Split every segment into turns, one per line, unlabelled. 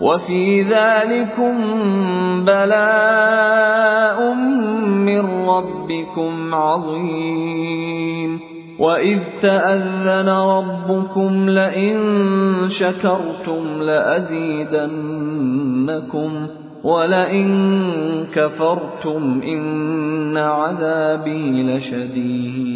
وفي ذلكم بلاء من ربكم عظيم. وإذ تأذن ربكم لئن شكرتم لأزيدنكم ولئن كفرتم إن عذابي لشديد.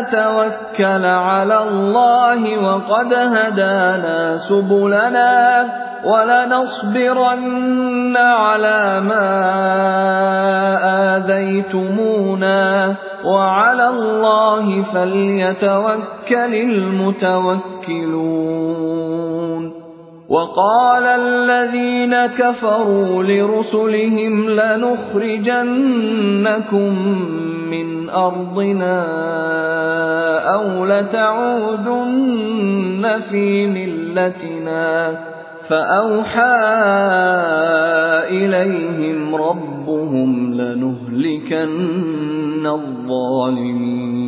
نتوكل على الله وقد هدانا سبلنا ولنصبرن على ما آذيتمونا وعلى الله فليتوكل المتوكلون وقال الذين كفروا لرسلهم لنخرجنكم من أرضنا أو لتعودن في ملتنا فأوحى إليهم ربهم لنهلكن الظالمين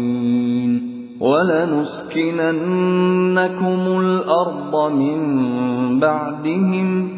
ولنسكننكم الأرض من بعدهم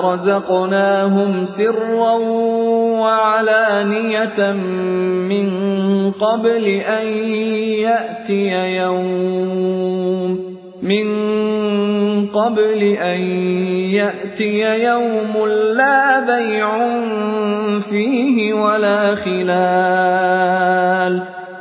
رزقناهم سرا وعلانية من قبل أن يأتي يوم من قبل أن يأتي يوم لا بيع فيه ولا خلال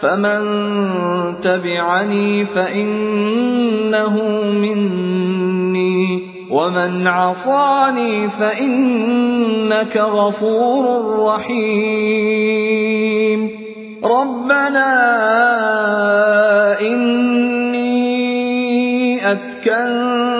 فَمَن تَبِعَنِي فَإِنَّهُ مِنِّي وَمَنْ عَصَانِي فَإِنَّكَ غَفُورٌ رَّحِيمٌ. رَبَّنَا إِنِّي أَسْكَنتُ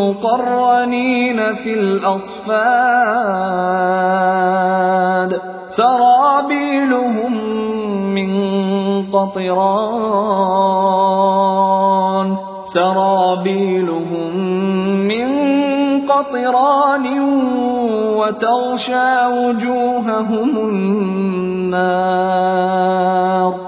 مُّقَرَّنِينَ فِي الْأَصْفَادِ. سَرَابِيلُهُم مِّن قطران. سرابيلهم من قطران وتغشى وجوههم النار.